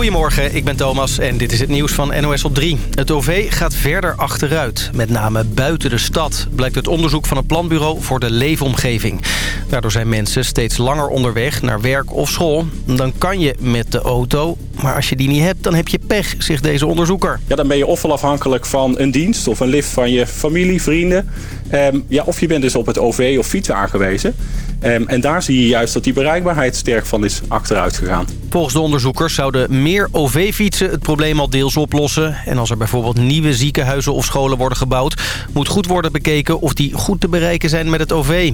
Goedemorgen, ik ben Thomas en dit is het nieuws van NOS op 3. Het OV gaat verder achteruit, met name buiten de stad... blijkt het onderzoek van het Planbureau voor de Leefomgeving. Daardoor zijn mensen steeds langer onderweg naar werk of school. Dan kan je met de auto, maar als je die niet hebt, dan heb je pech, zegt deze onderzoeker. Ja, dan ben je ofwel afhankelijk van een dienst of een lift van je familie, vrienden... Um, ja, of je bent dus op het OV of fiets aangewezen. Um, en daar zie je juist dat die bereikbaarheid sterk van is achteruit gegaan. Volgens de onderzoekers zouden meer OV-fietsen het probleem al deels oplossen. En als er bijvoorbeeld nieuwe ziekenhuizen of scholen worden gebouwd... moet goed worden bekeken of die goed te bereiken zijn met het OV.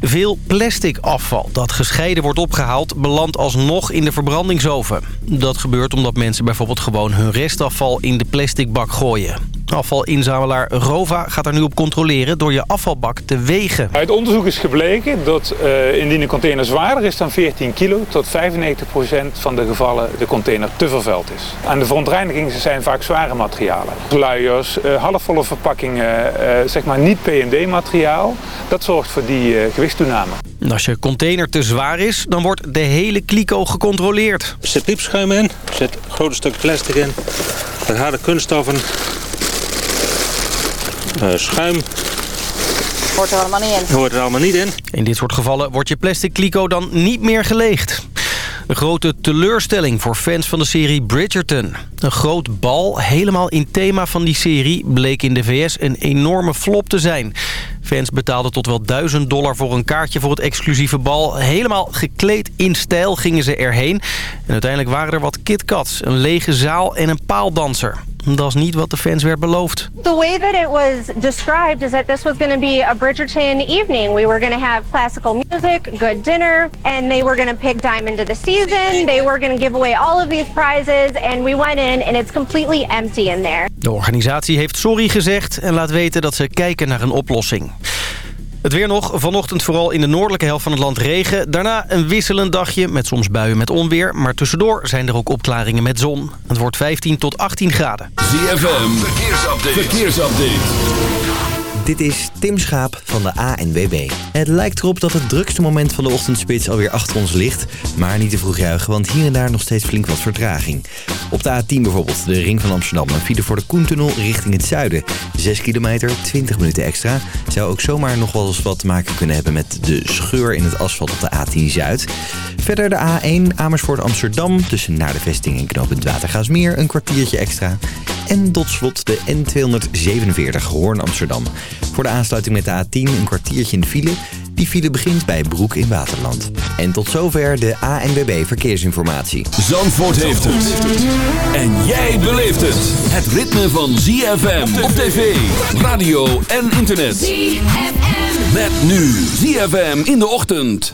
Veel plastic afval dat gescheiden wordt opgehaald... belandt alsnog in de verbrandingsoven. Dat gebeurt omdat mensen bijvoorbeeld gewoon hun restafval in de plastic bak gooien. Afvalinzamelaar Rova gaat er nu op controleren door je afvalbak te wegen. Uit onderzoek is gebleken dat uh, indien een container zwaarder is dan 14 kilo... tot 95% van de gevallen de container te vervuild is. Aan de verontreinigingen zijn vaak zware materialen. Luiers, uh, halfvolle verpakkingen, uh, zeg maar niet PND-materiaal. Dat zorgt voor die gewichtstoename. Als je container te zwaar is, dan wordt de hele kliko gecontroleerd. Zet piepschuim in, zet grote stukken plastic in, harde kunststoffen schuim. Hoort er allemaal niet in. Hoort er allemaal niet in. In dit soort gevallen wordt je plastic kliko dan niet meer geleegd. Een grote teleurstelling voor fans van de serie Bridgerton. Een groot bal, helemaal in thema van die serie... bleek in de VS een enorme flop te zijn. Fans betaalden tot wel 1000 dollar voor een kaartje voor het exclusieve bal. Helemaal gekleed in stijl gingen ze erheen. En uiteindelijk waren er wat KitKats, een lege zaal en een paaldanser. Dat is niet wat de fans werd beloofd. The way that it was described is that this was going to be a Bridgerton evening. We were going to have classical music, good dinner, and they were going to pick Diamond of the Season. They were going to give away all of these prizes, and we went in and it's completely empty in there. De organisatie heeft sorry gezegd en laat weten dat ze kijken naar een oplossing. Het weer nog. Vanochtend vooral in de noordelijke helft van het land regen. Daarna een wisselend dagje met soms buien met onweer. Maar tussendoor zijn er ook opklaringen met zon. Het wordt 15 tot 18 graden. ZFM, verkeersupdate. verkeersupdate. Dit is Tim Schaap van de ANWB. Het lijkt erop dat het drukste moment van de ochtendspits alweer achter ons ligt. Maar niet te vroeg juichen, want hier en daar nog steeds flink wat vertraging. Op de A10 bijvoorbeeld, de ring van Amsterdam. Een voor de Koentunnel richting het zuiden. 6 kilometer, 20 minuten extra. Zou ook zomaar nog wel eens wat te maken kunnen hebben met de scheur in het asfalt op de A10 Zuid. Verder de A1 Amersfoort Amsterdam tussen naar de vesting en knooppunt Watergaasmeer een kwartiertje extra. En tot slot de N247 Hoorn Amsterdam. Voor de aansluiting met de A10 een kwartiertje in de file. Die file begint bij Broek in Waterland. En tot zover de ANWB Verkeersinformatie. Zandvoort heeft het. En jij beleeft het. Het ritme van ZFM op tv, radio en internet. ZFM. Met nu ZFM in de ochtend.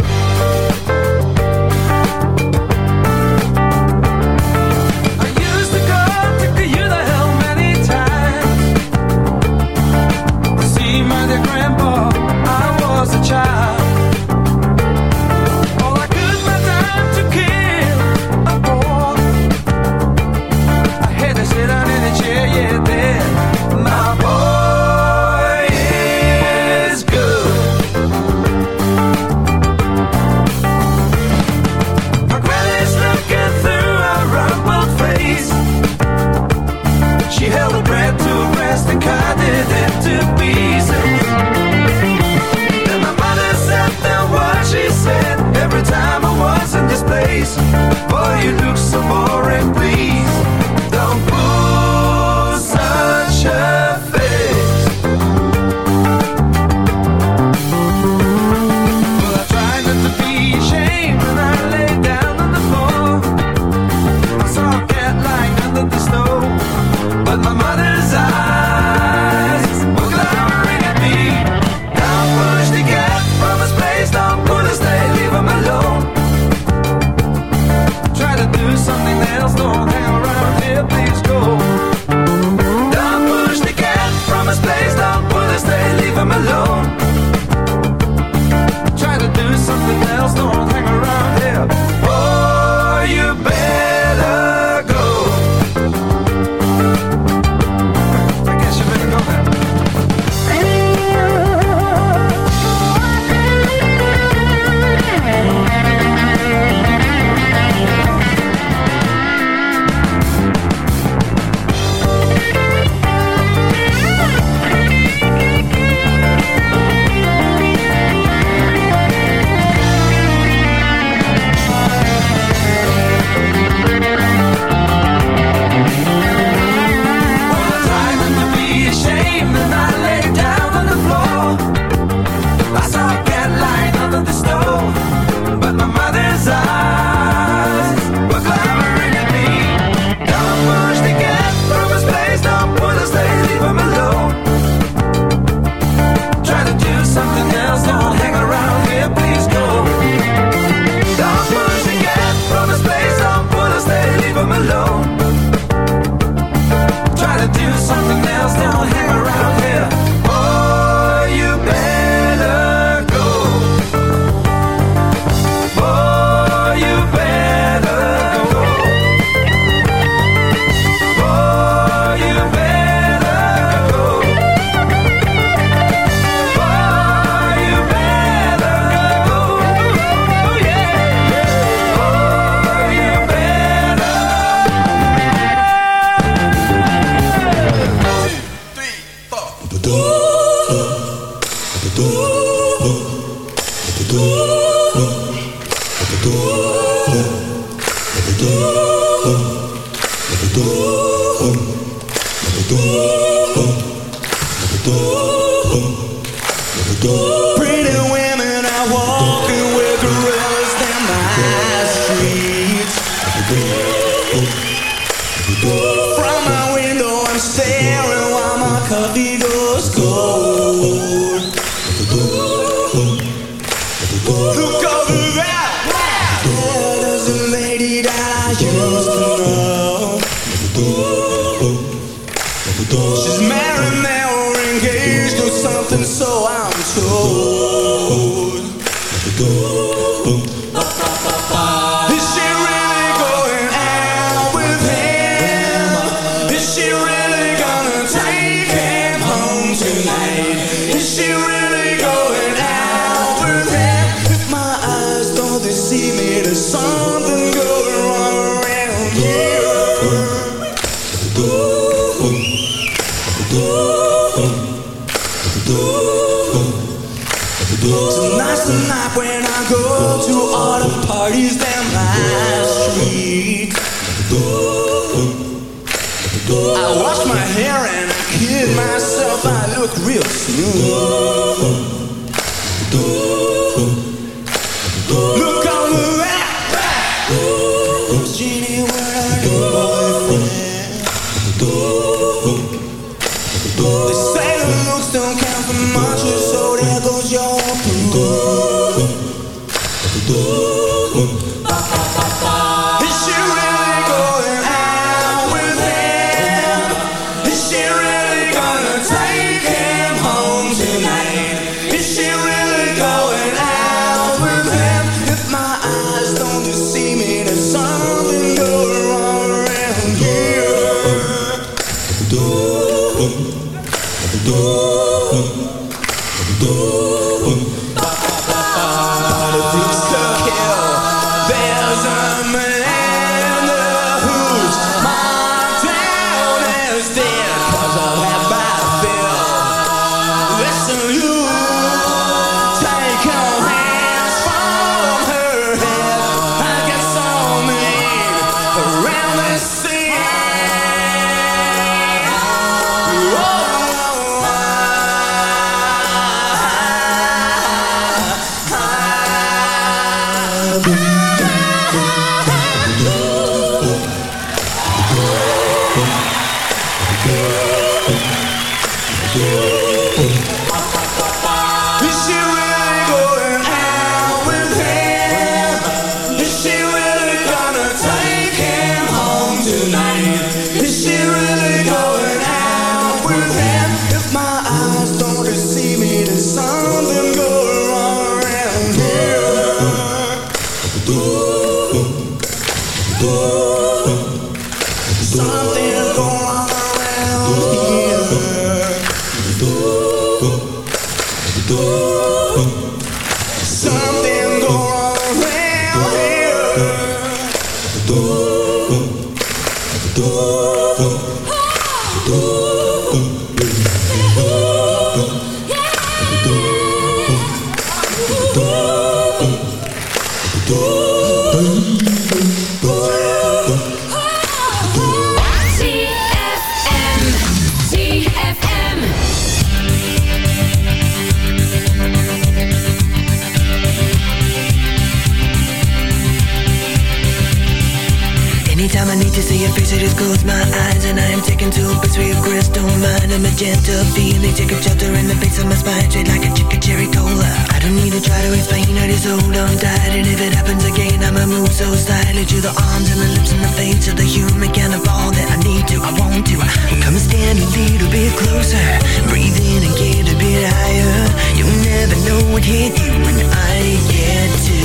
so long die, And if it happens again I'ma move so slightly To the arms and the lips and the face Of the human kind of all that I need to, I want to. Come and stand a little bit closer. Breathe in and get a bit higher. You'll never know what hit you When I get to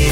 you.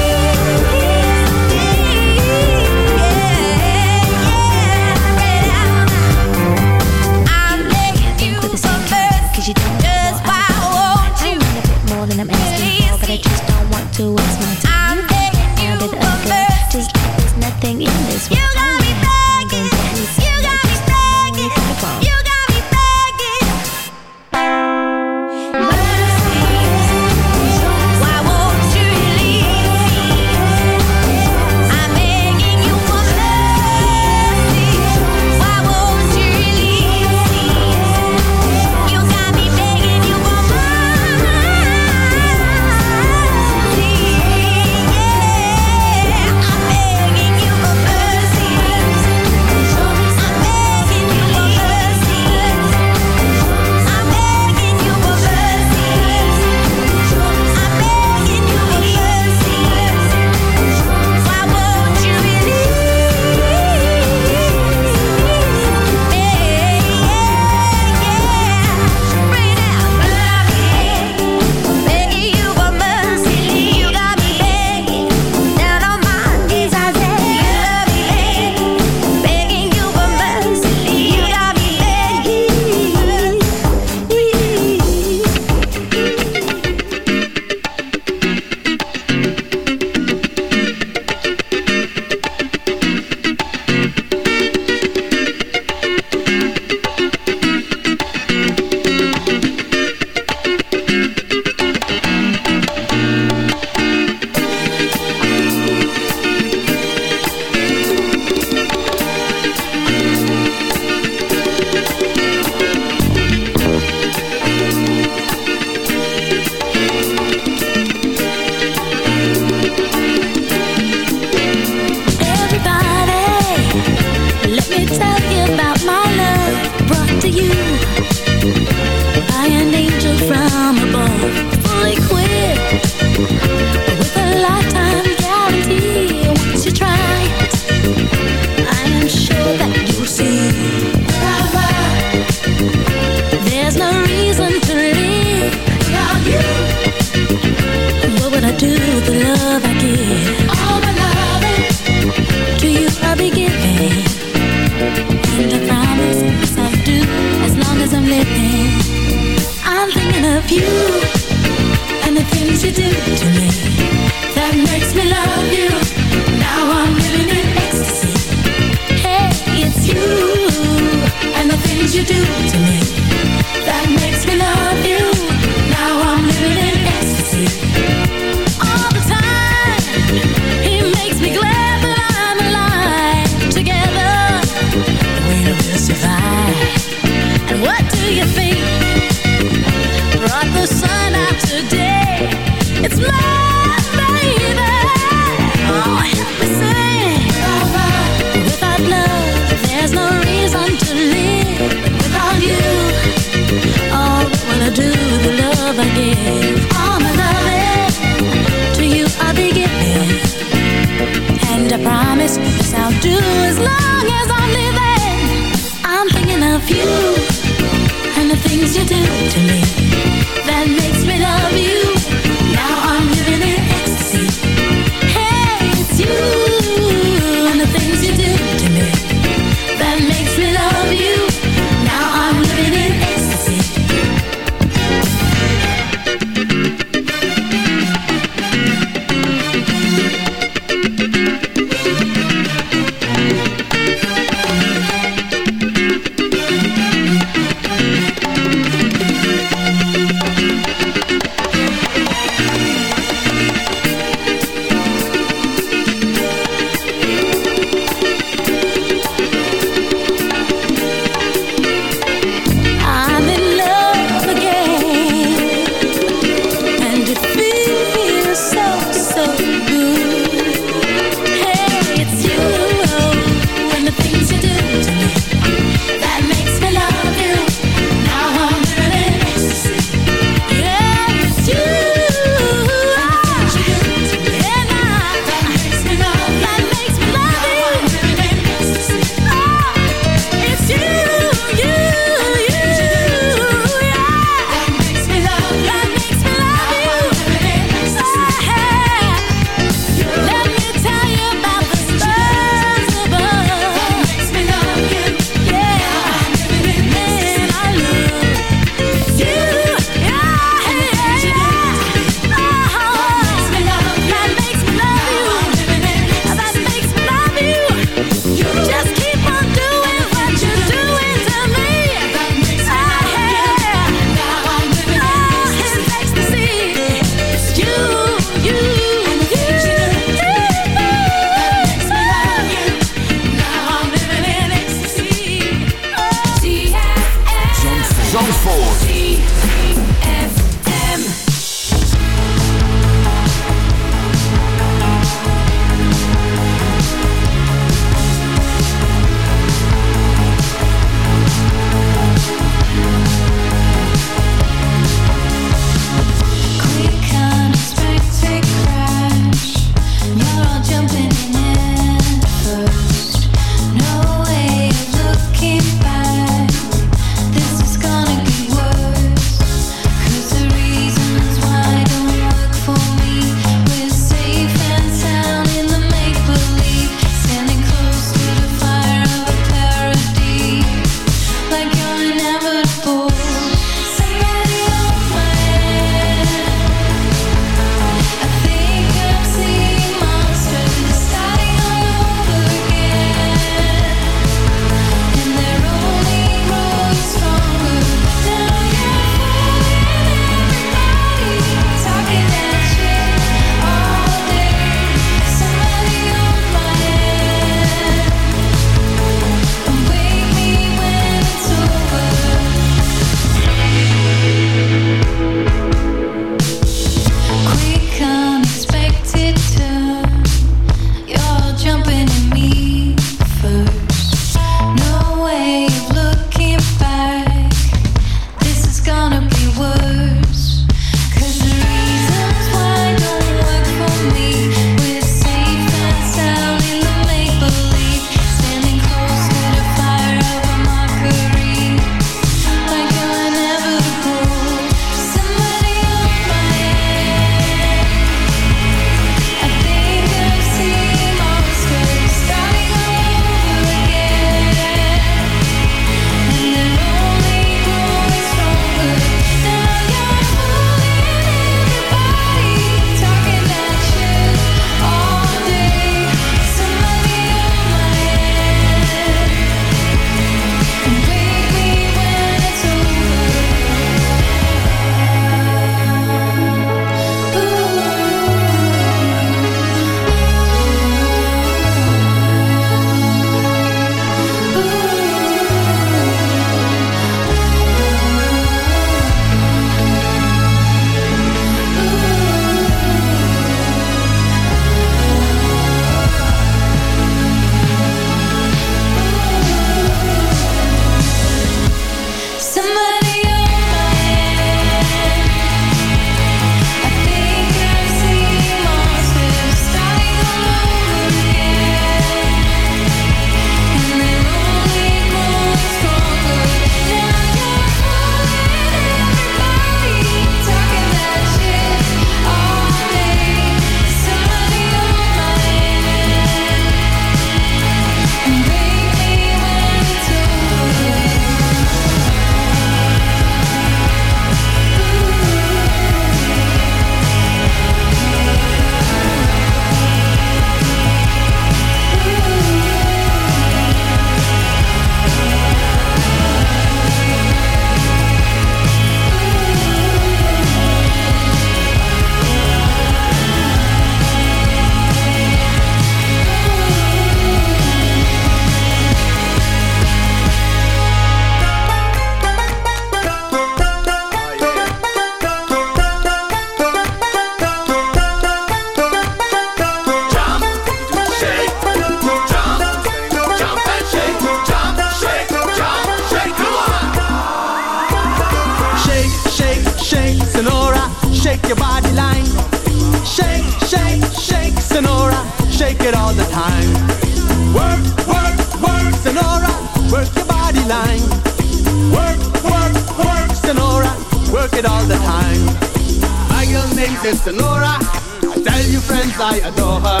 Tell your friends I adore her.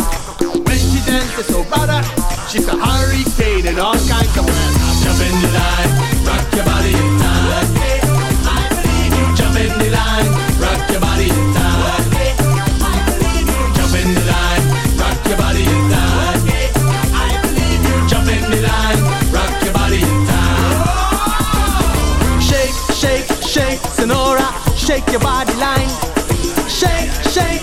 When she dances so better, she's a hurricane in all kinds of ways. Jump in the line, rock your body in time. I believe you. Jump in the line, rock your body in time. I believe you. Jump in the line, rock your body in time. I believe you. Jump in the line, rock your body in time. Shake, shake, shake, Senora, shake your body line. Shake, shake,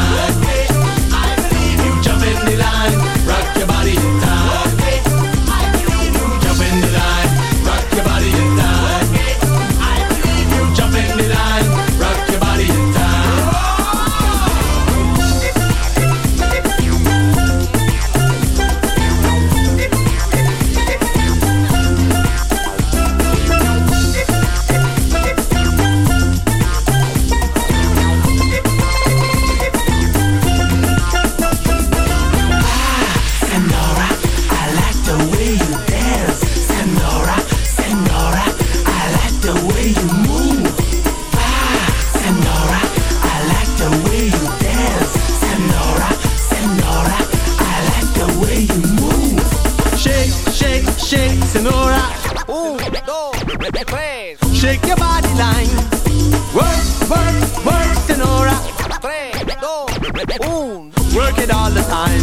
Work it all the time.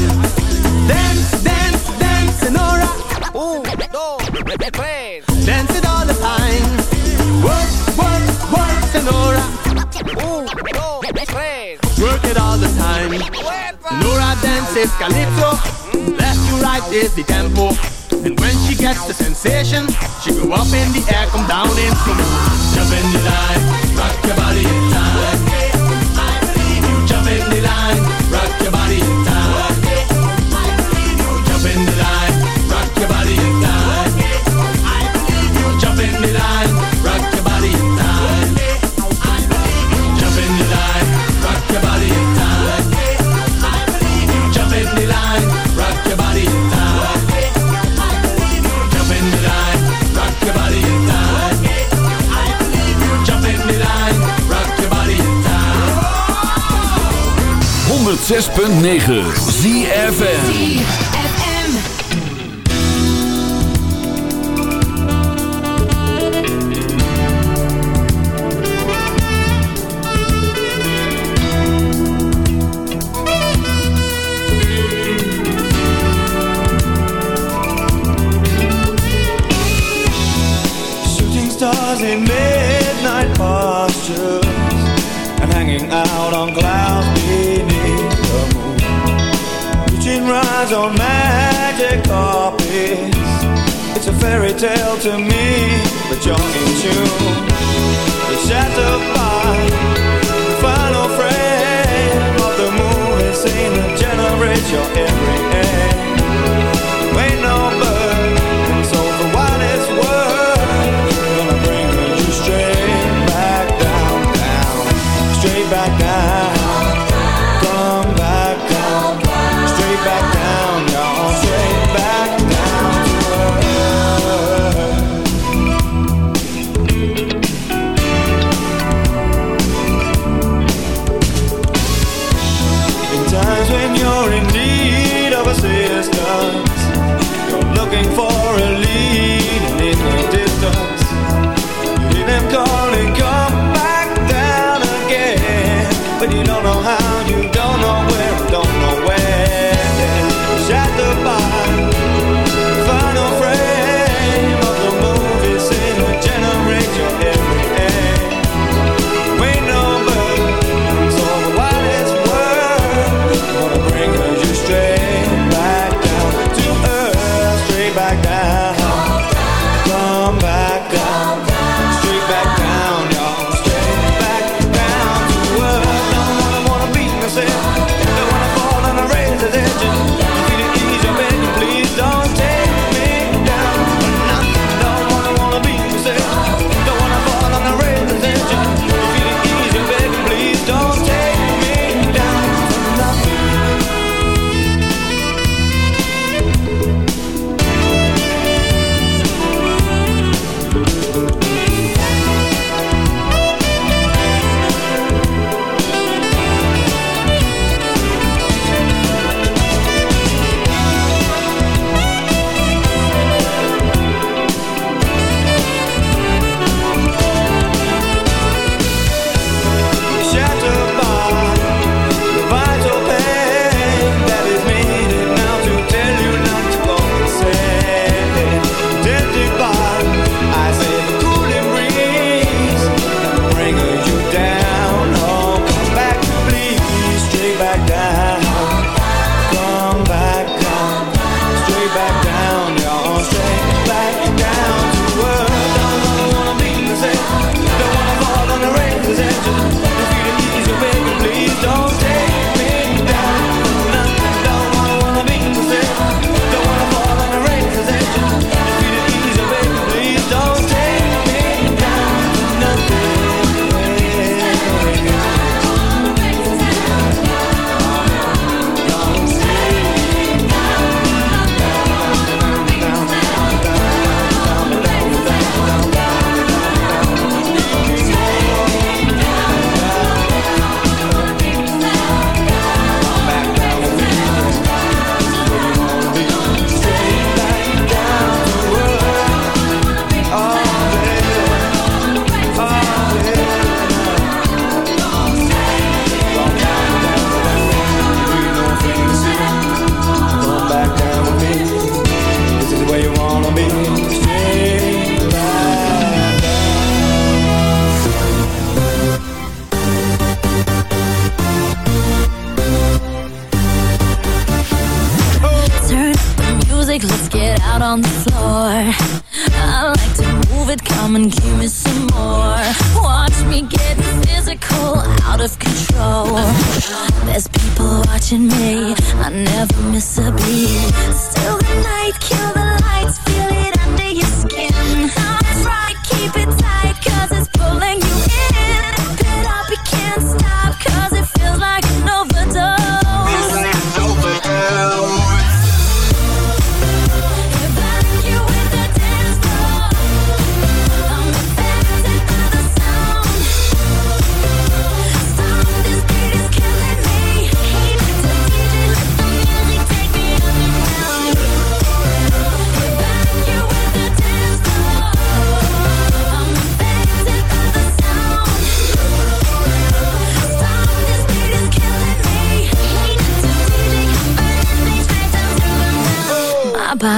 Dance, dance, dance, Senora. Dance it all the time. Work, work, work, Senora. Work it all the time. Nora dances calypso. Left to right is the tempo. And when she gets the sensation, she go up in the air, come down in slow. Jump in the line, rock your body 106.9 ZFN carpets. It's a fairy tale to me, but you're in tune. Shattered by the final frame of the movie scene that generates your every aim.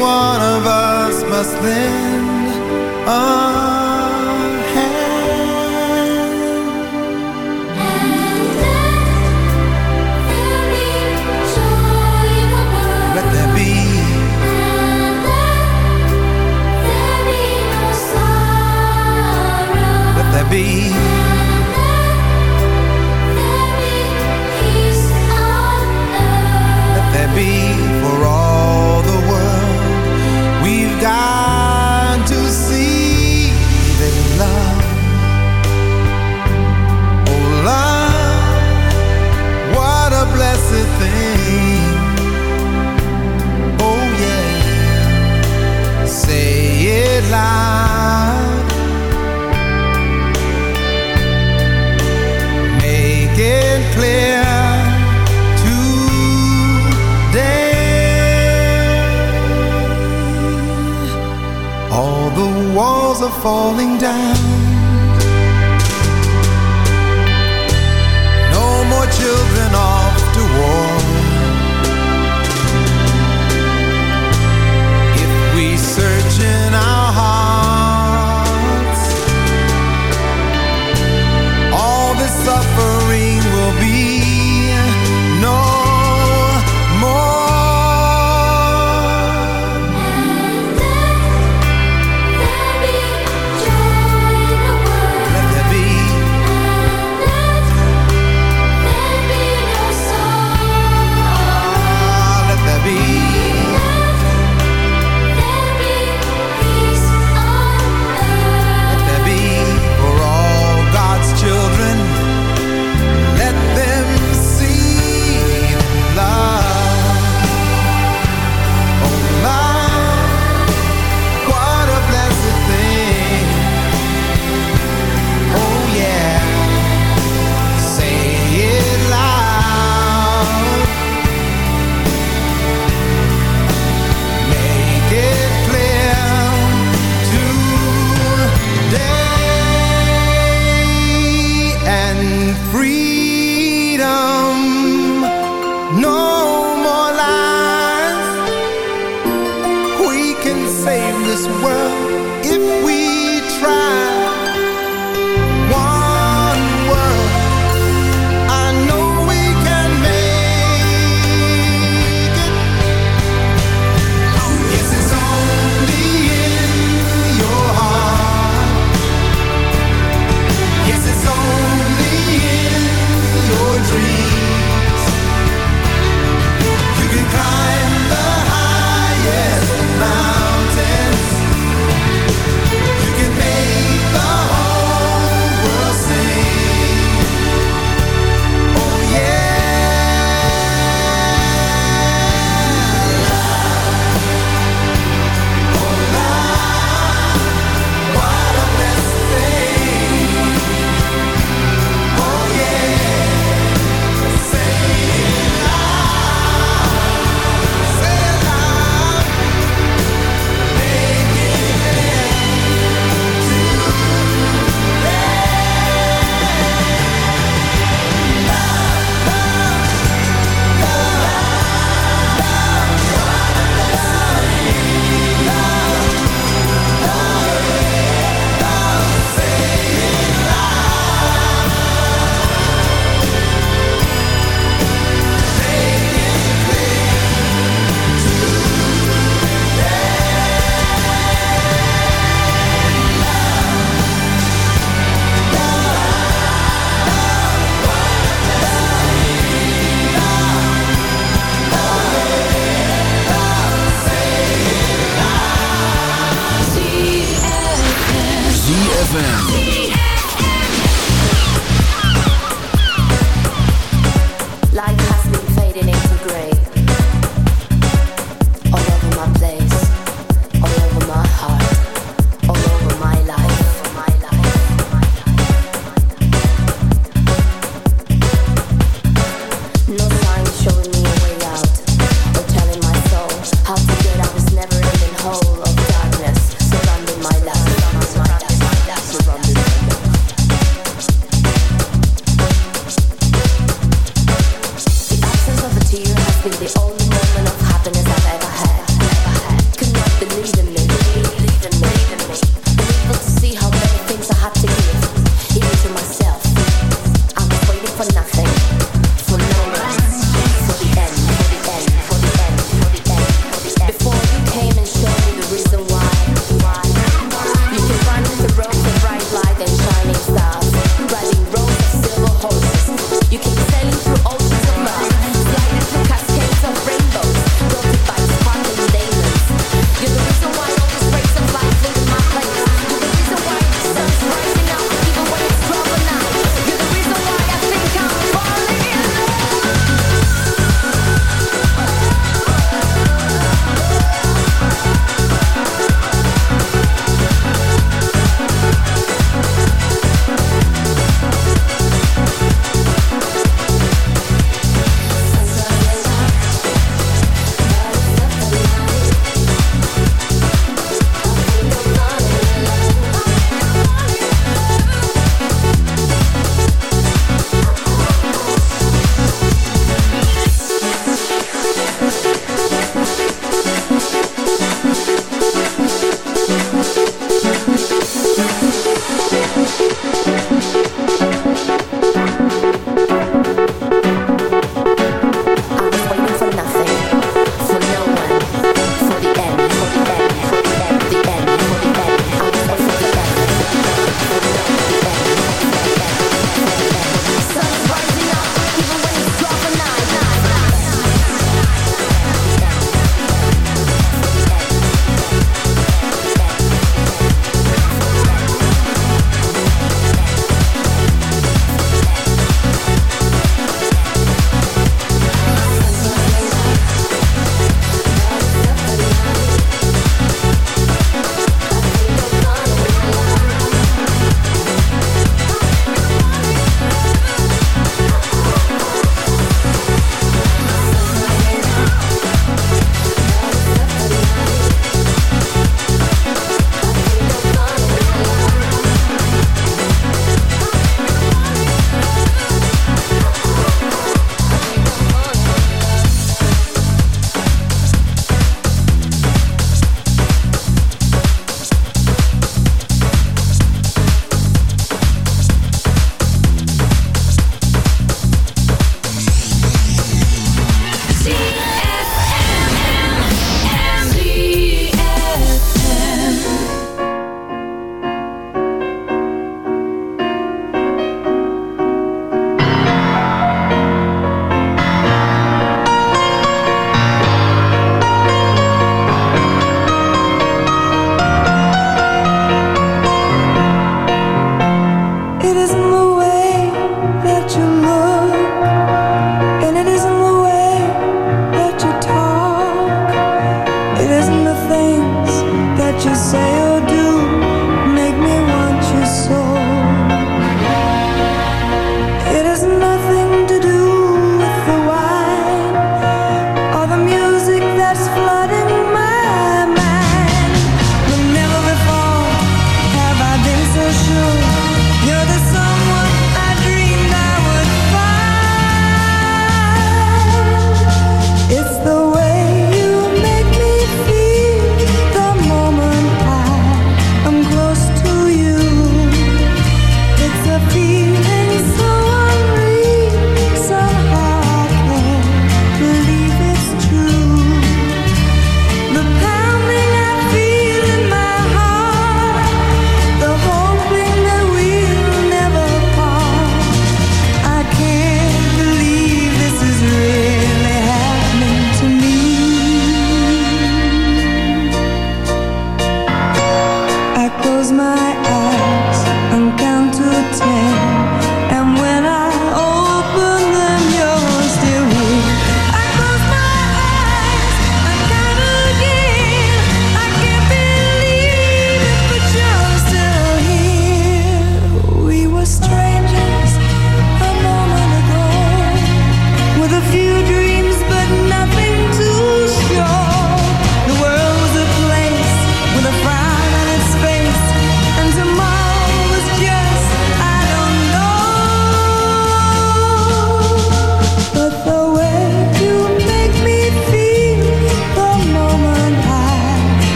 one of us must lend falling down.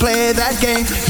play that game.